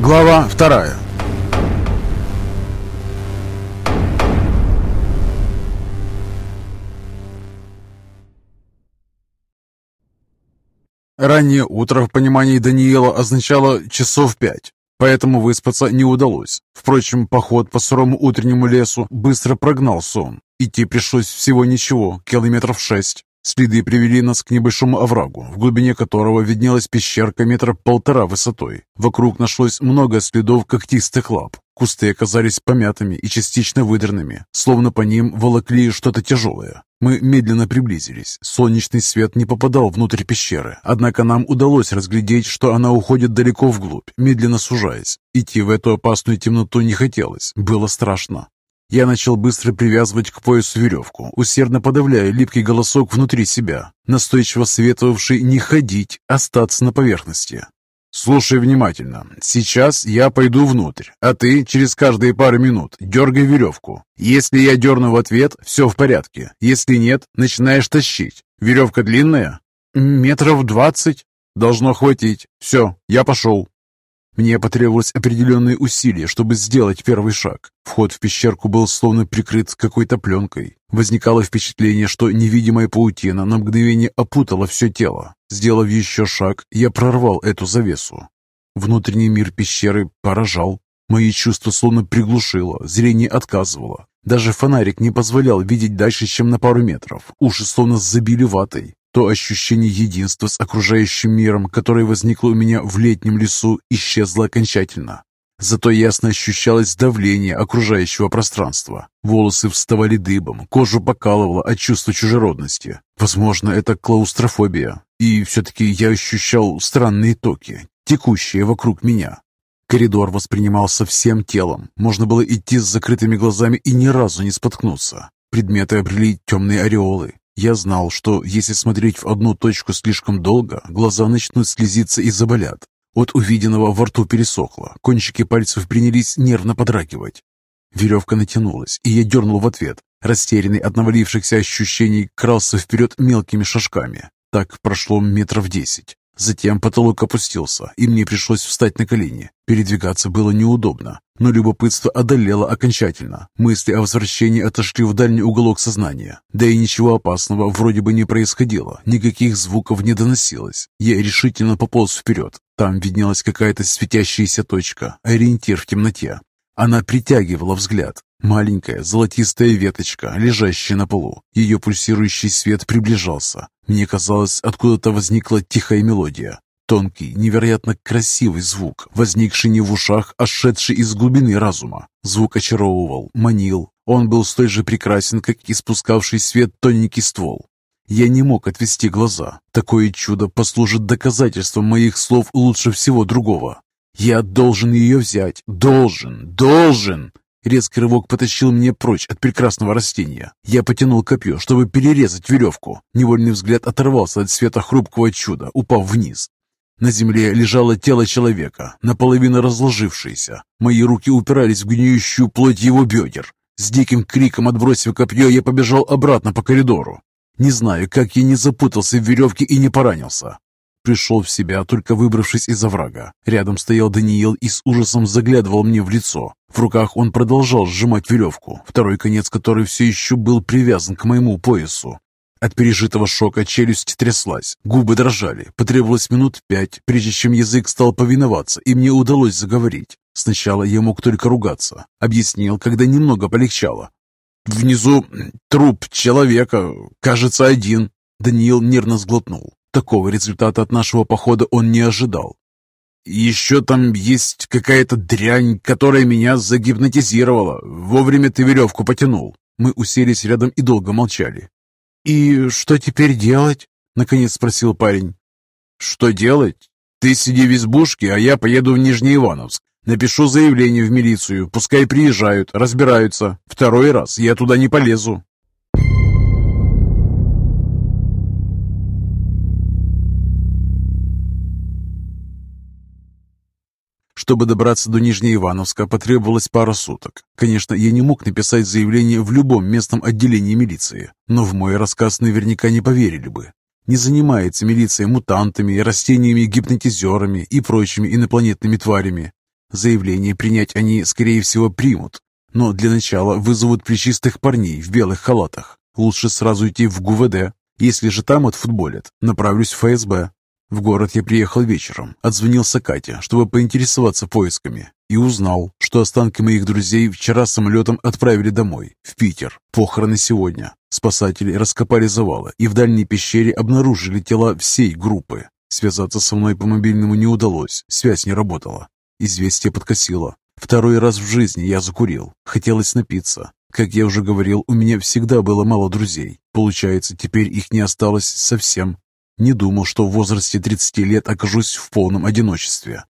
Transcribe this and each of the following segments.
Глава вторая. Раннее утро в понимании Даниила означало часов пять, поэтому выспаться не удалось. Впрочем, поход по сырому утреннему лесу быстро прогнал сон. Идти пришлось всего ничего, километров шесть. Следы привели нас к небольшому оврагу, в глубине которого виднелась пещерка метра полтора высотой. Вокруг нашлось много следов когтистых лап. Кусты оказались помятыми и частично выдранными, словно по ним волокли что-то тяжелое. Мы медленно приблизились. Солнечный свет не попадал внутрь пещеры, однако нам удалось разглядеть, что она уходит далеко вглубь, медленно сужаясь. Идти в эту опасную темноту не хотелось, было страшно. Я начал быстро привязывать к поясу веревку, усердно подавляя липкий голосок внутри себя, настойчиво советовавший не ходить, остаться на поверхности. «Слушай внимательно. Сейчас я пойду внутрь, а ты через каждые пару минут дергай веревку. Если я дерну в ответ, все в порядке. Если нет, начинаешь тащить. Веревка длинная?» «Метров двадцать». «Должно хватить. Все, я пошел». Мне потребовалось определенные усилия, чтобы сделать первый шаг. Вход в пещерку был словно прикрыт какой-то пленкой. Возникало впечатление, что невидимая паутина на мгновение опутала все тело. Сделав еще шаг, я прорвал эту завесу. Внутренний мир пещеры поражал. Мои чувства словно приглушило, зрение отказывало. Даже фонарик не позволял видеть дальше, чем на пару метров. Уши словно забили ватой. То ощущение единства с окружающим миром, которое возникло у меня в летнем лесу, исчезло окончательно. Зато ясно ощущалось давление окружающего пространства. Волосы вставали дыбом, кожу покалывало от чувства чужеродности. Возможно, это клаустрофобия. И все-таки я ощущал странные токи, текущие вокруг меня. Коридор воспринимался всем телом. Можно было идти с закрытыми глазами и ни разу не споткнуться. Предметы обрели темные ореолы, я знал, что если смотреть в одну точку слишком долго, глаза начнут слезиться и заболят. От увиденного во рту пересохло, кончики пальцев принялись нервно подрагивать. Веревка натянулась, и я дернул в ответ. Растерянный от навалившихся ощущений крался вперед мелкими шажками. Так прошло метров десять. Затем потолок опустился, и мне пришлось встать на колени. Передвигаться было неудобно, но любопытство одолело окончательно. Мысли о возвращении отошли в дальний уголок сознания. Да и ничего опасного вроде бы не происходило, никаких звуков не доносилось. Я решительно пополз вперед. Там виднелась какая-то светящаяся точка, ориентир в темноте. Она притягивала взгляд. Маленькая золотистая веточка, лежащая на полу. Ее пульсирующий свет приближался. Мне казалось, откуда-то возникла тихая мелодия. Тонкий, невероятно красивый звук, возникший не в ушах, а шедший из глубины разума. Звук очаровывал, манил. Он был столь же прекрасен, как и спускавший свет тоненький ствол. Я не мог отвести глаза. Такое чудо послужит доказательством моих слов лучше всего другого. Я должен ее взять. Должен, должен. Резкий рывок потащил меня прочь от прекрасного растения. Я потянул копье, чтобы перерезать веревку. Невольный взгляд оторвался от света хрупкого чуда, упав вниз. На земле лежало тело человека, наполовину разложившееся. Мои руки упирались в гниющую плоть его бедер. С диким криком отбросив копье, я побежал обратно по коридору. Не знаю, как я не запутался в веревке и не поранился. Пришел в себя, только выбравшись из оврага. Рядом стоял Даниил и с ужасом заглядывал мне в лицо. В руках он продолжал сжимать веревку, второй конец которой все еще был привязан к моему поясу. От пережитого шока челюсть тряслась, губы дрожали. Потребовалось минут пять, прежде чем язык стал повиноваться, и мне удалось заговорить. Сначала я мог только ругаться. Объяснил, когда немного полегчало. «Внизу труп человека, кажется, один». Даниил нервно сглотнул. Такого результата от нашего похода он не ожидал. «Еще там есть какая-то дрянь, которая меня загипнотизировала. Вовремя ты веревку потянул». Мы уселись рядом и долго молчали. «И что теперь делать?» — наконец спросил парень. «Что делать? Ты сиди в избушке, а я поеду в Нижний Ивановск. Напишу заявление в милицию, пускай приезжают, разбираются. Второй раз я туда не полезу. Чтобы добраться до Нижнеивановска, потребовалось пара суток. Конечно, я не мог написать заявление в любом местном отделении милиции, но в мой рассказ наверняка не поверили бы. Не занимается милиция мутантами, растениями-гипнотизерами и прочими инопланетными тварями. Заявление принять они, скорее всего, примут. Но для начала вызовут плечистых парней в белых халатах. Лучше сразу идти в ГУВД. Если же там отфутболят, направлюсь в ФСБ. В город я приехал вечером, отзвонился Кате, чтобы поинтересоваться поисками, и узнал, что останки моих друзей вчера самолетом отправили домой, в Питер. Похороны сегодня. Спасатели раскопали завалы и в дальней пещере обнаружили тела всей группы. Связаться со мной по мобильному не удалось, связь не работала. Известие подкосило. Второй раз в жизни я закурил. Хотелось напиться. Как я уже говорил, у меня всегда было мало друзей. Получается, теперь их не осталось совсем. Не думал, что в возрасте 30 лет окажусь в полном одиночестве.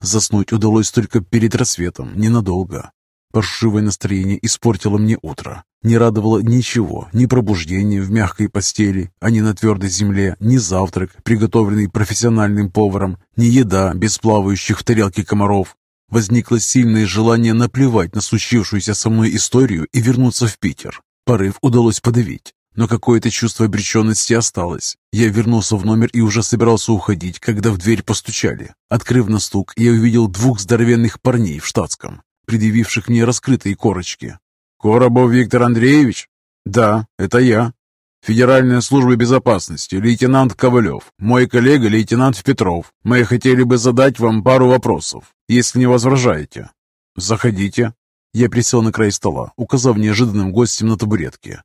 Заснуть удалось только перед рассветом, ненадолго. Паршивое настроение испортило мне утро. Не радовало ничего, ни пробуждение в мягкой постели, а ни на твердой земле, ни завтрак, приготовленный профессиональным поваром, ни еда без плавающих в тарелке комаров. Возникло сильное желание наплевать на случившуюся со мной историю и вернуться в Питер. Порыв удалось подавить. Но какое-то чувство обреченности осталось. Я вернулся в номер и уже собирался уходить, когда в дверь постучали. Открыв на стук, я увидел двух здоровенных парней в штатском, предъявивших мне раскрытые корочки. «Коробов Виктор Андреевич?» «Да, это я. Федеральная служба безопасности, лейтенант Ковалев. Мой коллега, лейтенант Петров. Мы хотели бы задать вам пару вопросов, если не возражаете». «Заходите». Я присел на край стола, указав неожиданным гостям на табуретке.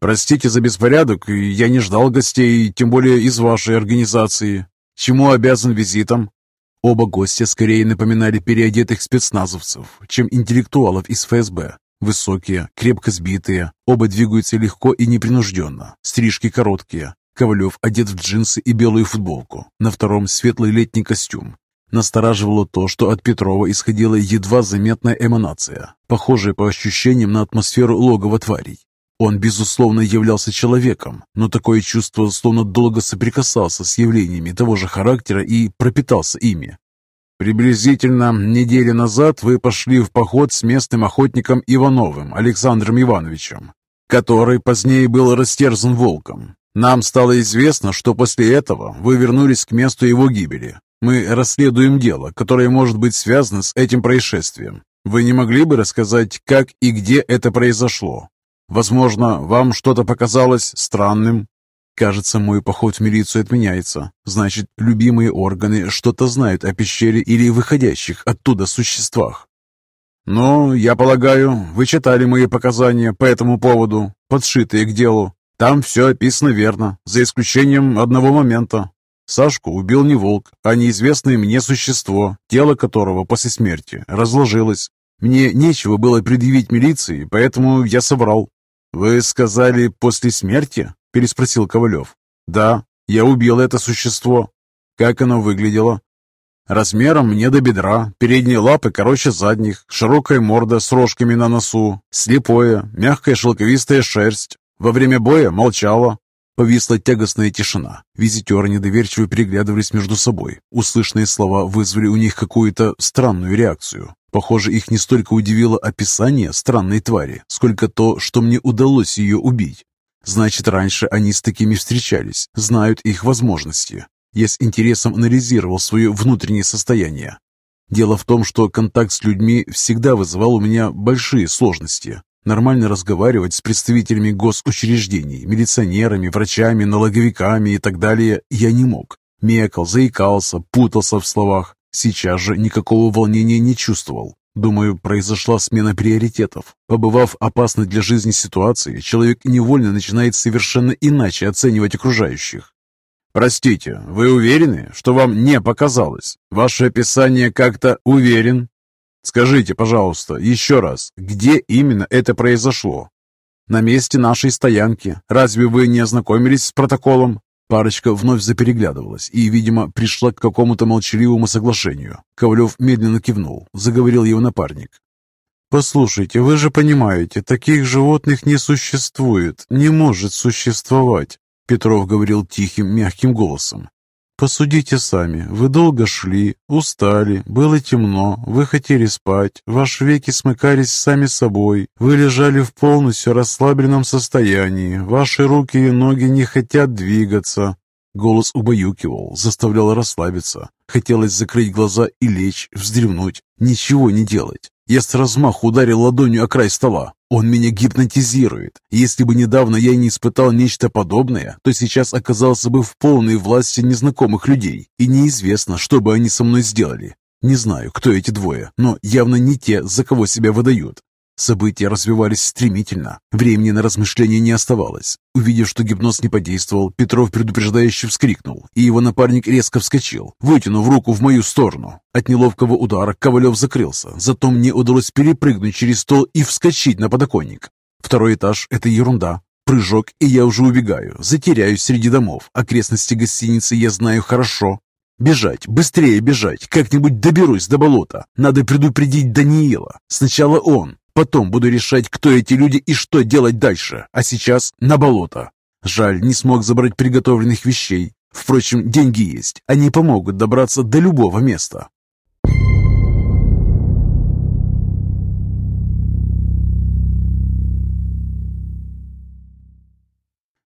Простите за беспорядок, я не ждал гостей, тем более из вашей организации. Чему обязан визитом?» Оба гостя скорее напоминали переодетых спецназовцев, чем интеллектуалов из ФСБ. Высокие, крепко сбитые, оба двигаются легко и непринужденно, стрижки короткие. Ковалев одет в джинсы и белую футболку, на втором светлый летний костюм. Настораживало то, что от Петрова исходила едва заметная эманация, похожая по ощущениям на атмосферу логова тварей. Он, безусловно, являлся человеком, но такое чувство, словно долго соприкасался с явлениями того же характера и пропитался ими. Приблизительно неделю назад вы пошли в поход с местным охотником Ивановым Александром Ивановичем, который позднее был растерзан волком. Нам стало известно, что после этого вы вернулись к месту его гибели. Мы расследуем дело, которое может быть связано с этим происшествием. Вы не могли бы рассказать, как и где это произошло? Возможно, вам что-то показалось странным. Кажется, мой поход в милицию отменяется. Значит, любимые органы что-то знают о пещере или выходящих оттуда существах. «Ну, я полагаю, вы читали мои показания по этому поводу, подшитые к делу. Там все описано верно, за исключением одного момента. Сашку убил не волк, а неизвестное мне существо, тело которого после смерти разложилось. Мне нечего было предъявить милиции, поэтому я соврал. «Вы сказали после смерти?» – переспросил Ковалев. «Да, я убил это существо. Как оно выглядело?» «Размером мне до бедра, передние лапы короче задних, широкая морда с рожками на носу, слепое, мягкая шелковистая шерсть. Во время боя молчала». Повисла тягостная тишина. Визитеры недоверчиво переглядывались между собой. Услышанные слова вызвали у них какую-то странную реакцию. Похоже, их не столько удивило описание странной твари, сколько то, что мне удалось ее убить. Значит, раньше они с такими встречались, знают их возможности. Я с интересом анализировал свое внутреннее состояние. Дело в том, что контакт с людьми всегда вызывал у меня большие сложности. Нормально разговаривать с представителями госучреждений, милиционерами, врачами, налоговиками и так далее я не мог. Мекал, заикался, путался в словах. Сейчас же никакого волнения не чувствовал. Думаю, произошла смена приоритетов. Побывав в опасной для жизни ситуации, человек невольно начинает совершенно иначе оценивать окружающих. «Простите, вы уверены, что вам не показалось? Ваше описание как-то уверен?» «Скажите, пожалуйста, еще раз, где именно это произошло?» «На месте нашей стоянки. Разве вы не ознакомились с протоколом?» Парочка вновь запереглядывалась и, видимо, пришла к какому-то молчаливому соглашению. Ковалев медленно кивнул, заговорил его напарник. «Послушайте, вы же понимаете, таких животных не существует, не может существовать», Петров говорил тихим, мягким голосом. Посудите сами. Вы долго шли, устали, было темно, вы хотели спать, ваши веки смыкались сами собой, вы лежали в полностью расслабленном состоянии, ваши руки и ноги не хотят двигаться. Голос убаюкивал, заставлял расслабиться. Хотелось закрыть глаза и лечь, вздремнуть, ничего не делать. Я с размаху ударил ладонью о край стола. Он меня гипнотизирует. Если бы недавно я не испытал нечто подобное, то сейчас оказался бы в полной власти незнакомых людей, и неизвестно, что бы они со мной сделали. Не знаю, кто эти двое, но явно не те, за кого себя выдают. События развивались стремительно. Времени на размышления не оставалось. Увидев, что гипноз не подействовал, Петров предупреждающе вскрикнул, и его напарник резко вскочил, вытянув руку в мою сторону. От неловкого удара Ковалев закрылся, зато мне удалось перепрыгнуть через стол и вскочить на подоконник. Второй этаж – это ерунда. Прыжок, и я уже убегаю, затеряюсь среди домов. Окрестности гостиницы я знаю хорошо. Бежать, быстрее бежать, как-нибудь доберусь до болота. Надо предупредить Даниила. Сначала он, Потом буду решать, кто эти люди и что делать дальше. А сейчас на болото. Жаль, не смог забрать приготовленных вещей. Впрочем, деньги есть. Они помогут добраться до любого места.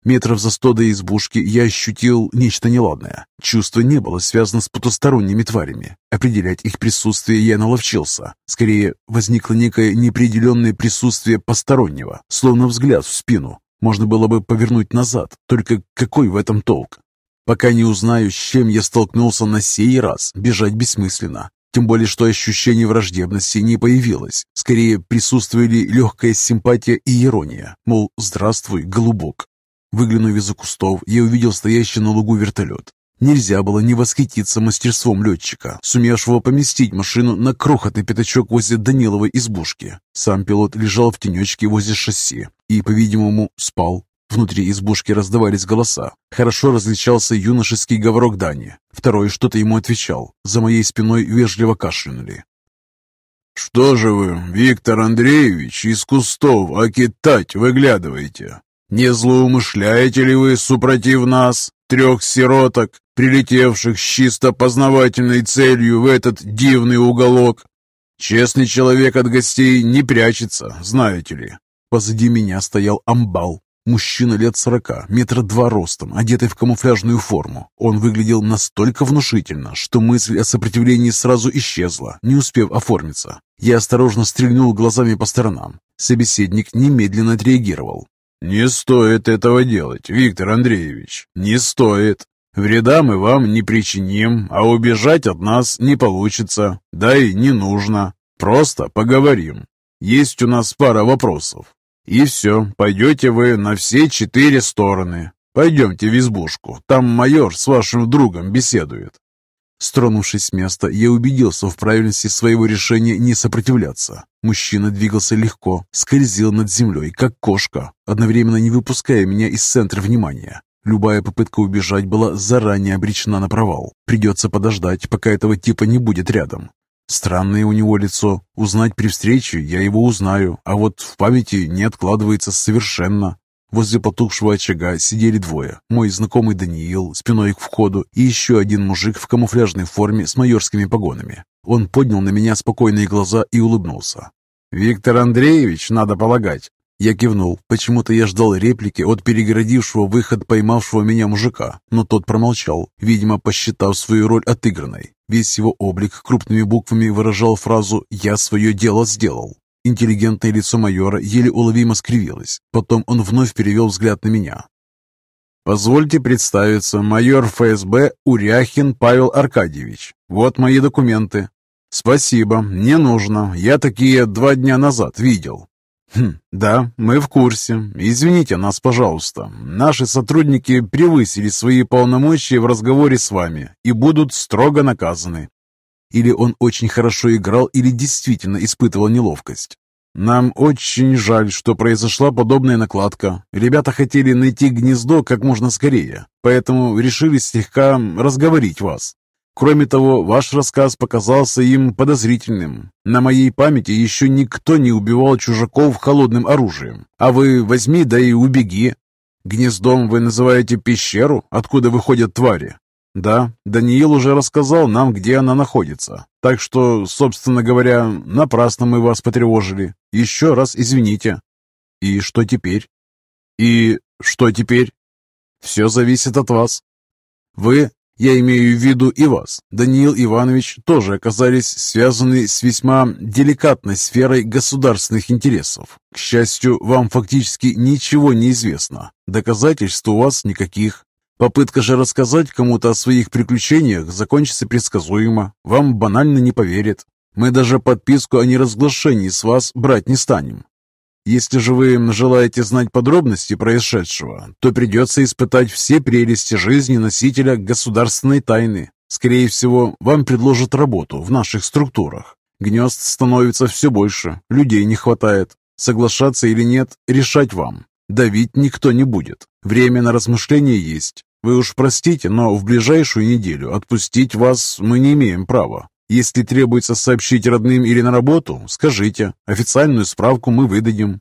Метров за сто до избушки я ощутил нечто неладное. Чувство не было связано с потусторонними тварями. Определять их присутствие я наловчился. Скорее, возникло некое неопределенное присутствие постороннего, словно взгляд в спину. Можно было бы повернуть назад, только какой в этом толк? Пока не узнаю, с чем я столкнулся на сей раз, бежать бессмысленно. Тем более, что ощущение враждебности не появилось. Скорее, присутствовали легкая симпатия и ирония. Мол, здравствуй, голубок. Выглянув из-за кустов, я увидел стоящий на лугу вертолет. Нельзя было не восхититься мастерством летчика, сумевшего поместить машину на крохотный пятачок возле Даниловой избушки. Сам пилот лежал в тенечке возле шасси и, по-видимому, спал. Внутри избушки раздавались голоса. Хорошо различался юношеский говорок Дани. Второй что-то ему отвечал. За моей спиной вежливо кашлянули. «Что же вы, Виктор Андреевич, из кустов окитать выглядываете? Не злоумышляете ли вы, супротив нас, трех сироток, прилетевших с чисто познавательной целью в этот дивный уголок? Честный человек от гостей не прячется, знаете ли. Позади меня стоял амбал, мужчина лет сорока, метра два ростом, одетый в камуфляжную форму. Он выглядел настолько внушительно, что мысль о сопротивлении сразу исчезла, не успев оформиться. Я осторожно стрельнул глазами по сторонам. Собеседник немедленно отреагировал. «Не стоит этого делать, Виктор Андреевич, не стоит. Вреда мы вам не причиним, а убежать от нас не получится, да и не нужно. Просто поговорим. Есть у нас пара вопросов. И все, пойдете вы на все четыре стороны. Пойдемте в избушку, там майор с вашим другом беседует. Стронувшись с места, я убедился в правильности своего решения не сопротивляться. Мужчина двигался легко, скользил над землей, как кошка, одновременно не выпуская меня из центра внимания. Любая попытка убежать была заранее обречена на провал. Придется подождать, пока этого типа не будет рядом. Странное у него лицо. Узнать при встрече я его узнаю, а вот в памяти не откладывается совершенно. Возле потухшего очага сидели двое. Мой знакомый Даниил, спиной к входу, и еще один мужик в камуфляжной форме с майорскими погонами. Он поднял на меня спокойные глаза и улыбнулся. «Виктор Андреевич, надо полагать». Я кивнул. Почему-то я ждал реплики от перегородившего выход поймавшего меня мужика, но тот промолчал, видимо, посчитав свою роль отыгранной. Весь его облик крупными буквами выражал фразу «Я свое дело сделал». Интеллигентное лицо майора еле уловимо скривилось. Потом он вновь перевел взгляд на меня. «Позвольте представиться, майор ФСБ Уряхин Павел Аркадьевич. Вот мои документы». «Спасибо, не нужно. Я такие два дня назад видел». «Хм, да, мы в курсе. Извините нас, пожалуйста. Наши сотрудники превысили свои полномочия в разговоре с вами и будут строго наказаны. Или он очень хорошо играл, или действительно испытывал неловкость. «Нам очень жаль, что произошла подобная накладка. Ребята хотели найти гнездо как можно скорее, поэтому решили слегка разговорить вас. Кроме того, ваш рассказ показался им подозрительным. На моей памяти еще никто не убивал чужаков холодным оружием. А вы возьми да и убеги. Гнездом вы называете пещеру, откуда выходят твари. Да, Даниил уже рассказал нам, где она находится. Так что, собственно говоря, напрасно мы вас потревожили. Еще раз извините. И что теперь? И что теперь? Все зависит от вас. Вы, Я имею в виду и вас. Даниил Иванович тоже оказались связаны с весьма деликатной сферой государственных интересов. К счастью, вам фактически ничего не известно. Доказательств у вас никаких. Попытка же рассказать кому-то о своих приключениях закончится предсказуемо. Вам банально не поверят. Мы даже подписку о неразглашении с вас брать не станем. Если же вы желаете знать подробности происшедшего, то придется испытать все прелести жизни носителя государственной тайны. Скорее всего, вам предложат работу в наших структурах. Гнезд становится все больше, людей не хватает. Соглашаться или нет, решать вам. Давить никто не будет. Время на размышление есть. Вы уж простите, но в ближайшую неделю отпустить вас мы не имеем права. Если требуется сообщить родным или на работу, скажите. Официальную справку мы выдадим.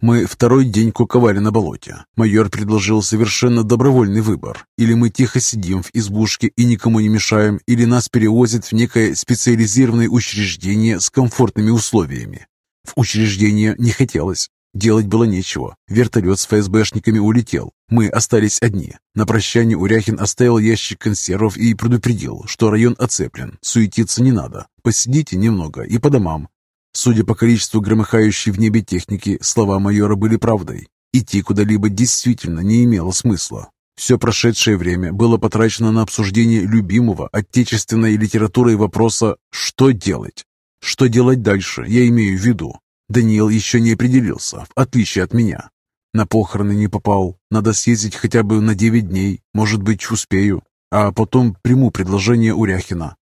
Мы второй день куковали на болоте. Майор предложил совершенно добровольный выбор. Или мы тихо сидим в избушке и никому не мешаем, или нас перевозят в некое специализированное учреждение с комфортными условиями. В учреждение не хотелось. Делать было нечего. Вертолет с ФСБшниками улетел. Мы остались одни. На прощание Уряхин оставил ящик консервов и предупредил, что район оцеплен. Суетиться не надо. Посидите немного и по домам. Судя по количеству громыхающей в небе техники, слова майора были правдой. Идти куда-либо действительно не имело смысла. Все прошедшее время было потрачено на обсуждение любимого отечественной литературой вопроса «что делать?». Что делать дальше, я имею в виду. Даниил еще не определился, в отличие от меня. На похороны не попал. Надо съездить хотя бы на девять дней. Может быть, успею. А потом приму предложение Уряхина.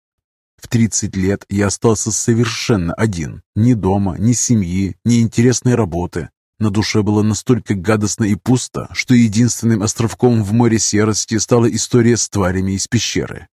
В тридцать лет я остался совершенно один. Ни дома, ни семьи, ни интересной работы. На душе было настолько гадостно и пусто, что единственным островком в море серости стала история с тварями из пещеры.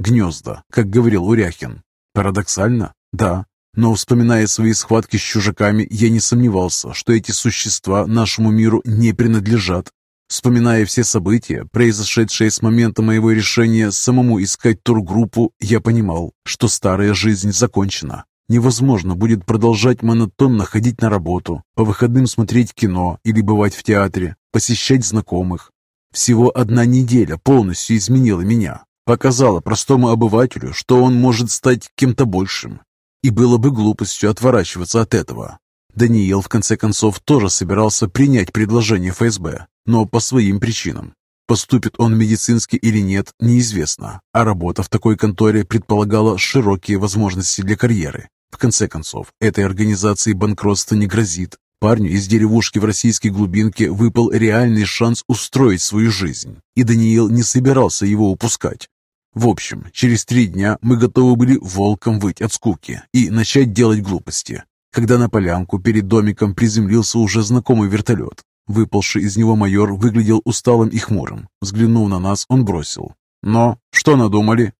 Гнезда, как говорил Уряхин. Парадоксально? Да, но, вспоминая свои схватки с чужаками, я не сомневался, что эти существа нашему миру не принадлежат. Вспоминая все события, произошедшие с момента моего решения самому искать тургруппу, я понимал, что старая жизнь закончена. Невозможно будет продолжать монотонно ходить на работу, по выходным смотреть кино или бывать в театре, посещать знакомых. Всего одна неделя полностью изменила меня, показала простому обывателю, что он может стать кем-то большим, и было бы глупостью отворачиваться от этого. Даниил, в конце концов, тоже собирался принять предложение ФСБ, но по своим причинам. Поступит он медицински или нет, неизвестно, а работа в такой конторе предполагала широкие возможности для карьеры. В конце концов, этой организации банкротство не грозит. Парню из деревушки в российской глубинке выпал реальный шанс устроить свою жизнь, и Даниил не собирался его упускать. В общем, через три дня мы готовы были волком выть от скуки и начать делать глупости. Когда на полянку перед домиком приземлился уже знакомый вертолет, выпалший из него майор выглядел усталым и хмурым. Взглянув на нас, он бросил. «Но что надумали?»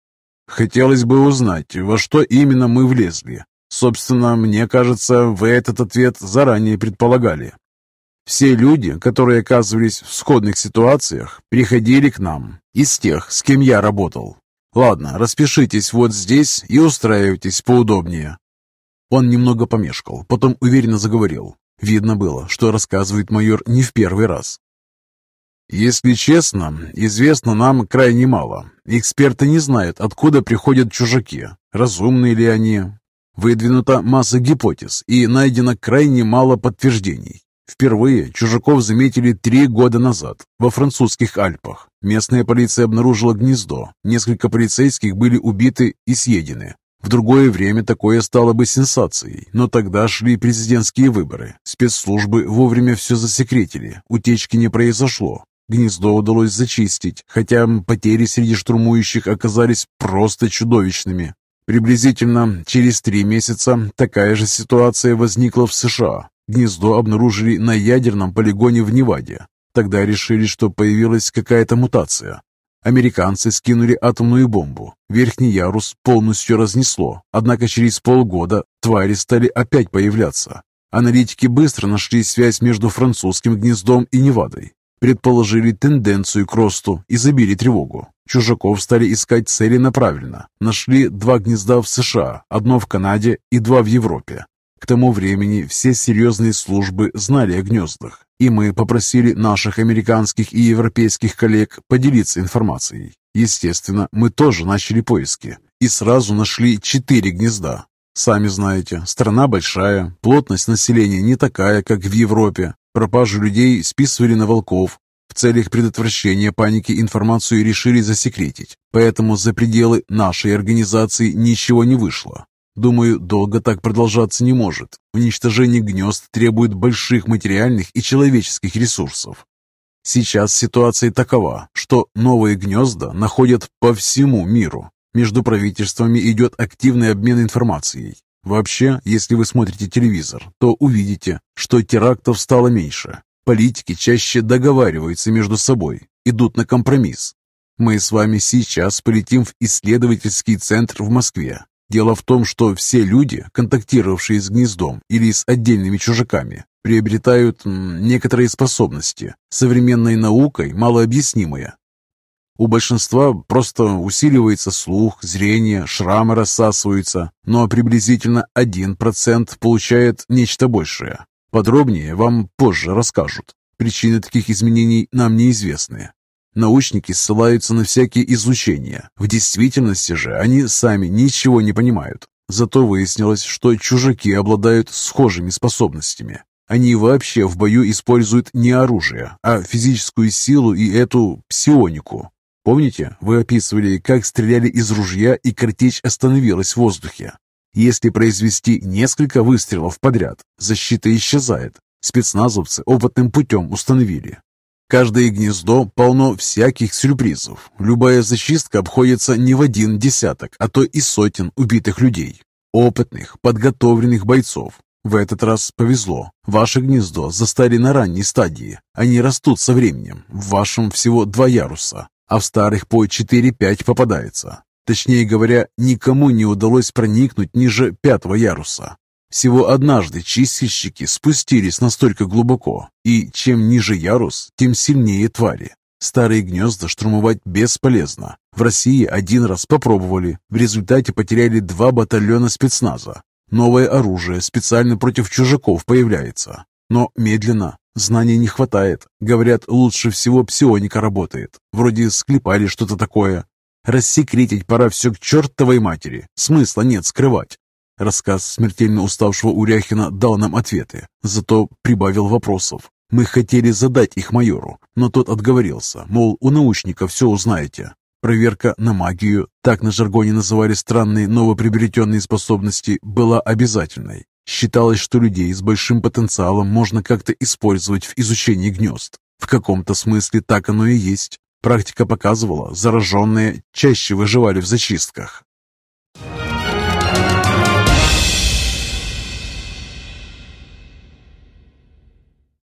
«Хотелось бы узнать, во что именно мы влезли. Собственно, мне кажется, вы этот ответ заранее предполагали. Все люди, которые оказывались в сходных ситуациях, приходили к нам, из тех, с кем я работал. Ладно, распишитесь вот здесь и устраивайтесь поудобнее». Он немного помешкал, потом уверенно заговорил. Видно было, что рассказывает майор не в первый раз. «Если честно, известно нам крайне мало. Эксперты не знают, откуда приходят чужаки, разумные ли они. Выдвинута масса гипотез и найдено крайне мало подтверждений. Впервые чужаков заметили три года назад во французских Альпах. Местная полиция обнаружила гнездо. Несколько полицейских были убиты и съедены. В другое время такое стало бы сенсацией, но тогда шли президентские выборы. Спецслужбы вовремя все засекретили, утечки не произошло. Гнездо удалось зачистить, хотя потери среди штурмующих оказались просто чудовищными. Приблизительно через три месяца такая же ситуация возникла в США. Гнездо обнаружили на ядерном полигоне в Неваде. Тогда решили, что появилась какая-то мутация. Американцы скинули атомную бомбу. Верхний ярус полностью разнесло, однако через полгода твари стали опять появляться. Аналитики быстро нашли связь между французским гнездом и Невадой. Предположили тенденцию к росту и забили тревогу. Чужаков стали искать целенаправленно. Нашли два гнезда в США, одно в Канаде и два в Европе. К тому времени все серьезные службы знали о гнездах, и мы попросили наших американских и европейских коллег поделиться информацией. Естественно, мы тоже начали поиски и сразу нашли четыре гнезда. Сами знаете, страна большая, плотность населения не такая, как в Европе. Пропажу людей списывали на волков. В целях предотвращения паники информацию решили засекретить, поэтому за пределы нашей организации ничего не вышло. Думаю, долго так продолжаться не может. Уничтожение гнезд требует больших материальных и человеческих ресурсов. Сейчас ситуация такова, что новые гнезда находят по всему миру. Между правительствами идет активный обмен информацией. Вообще, если вы смотрите телевизор, то увидите, что терактов стало меньше. Политики чаще договариваются между собой, идут на компромисс. Мы с вами сейчас полетим в исследовательский центр в Москве. Дело в том, что все люди, контактировавшие с гнездом или с отдельными чужаками, приобретают некоторые способности, современной наукой малообъяснимые. У большинства просто усиливается слух, зрение, шрамы рассасываются, но приблизительно 1% получает нечто большее. Подробнее вам позже расскажут. Причины таких изменений нам неизвестны. Научники ссылаются на всякие изучения. В действительности же они сами ничего не понимают. Зато выяснилось, что чужаки обладают схожими способностями. Они вообще в бою используют не оружие, а физическую силу и эту псионику. Помните, вы описывали, как стреляли из ружья и картечь остановилась в воздухе? Если произвести несколько выстрелов подряд, защита исчезает. Спецназовцы опытным путем установили, Каждое гнездо полно всяких сюрпризов. Любая зачистка обходится не в один десяток, а то и сотен убитых людей. Опытных, подготовленных бойцов. В этот раз повезло. Ваше гнездо застали на ранней стадии. Они растут со временем. В вашем всего два яруса, а в старых по 4-5 попадается. Точнее говоря, никому не удалось проникнуть ниже пятого яруса. Всего однажды чистильщики спустились настолько глубоко, и чем ниже ярус, тем сильнее твари. Старые гнезда штурмовать бесполезно. В России один раз попробовали, в результате потеряли два батальона спецназа. Новое оружие специально против чужаков появляется. Но медленно, знаний не хватает. Говорят, лучше всего псионика работает. Вроде склепали что-то такое. Рассекретить пора все к чертовой матери. Смысла нет скрывать. Рассказ смертельно уставшего Уряхина дал нам ответы, зато прибавил вопросов. Мы хотели задать их майору, но тот отговорился, мол, у научников все узнаете. Проверка на магию, так на жаргоне называли странные новоприобретенные способности, была обязательной. Считалось, что людей с большим потенциалом можно как-то использовать в изучении гнезд. В каком-то смысле так оно и есть. Практика показывала, зараженные чаще выживали в зачистках.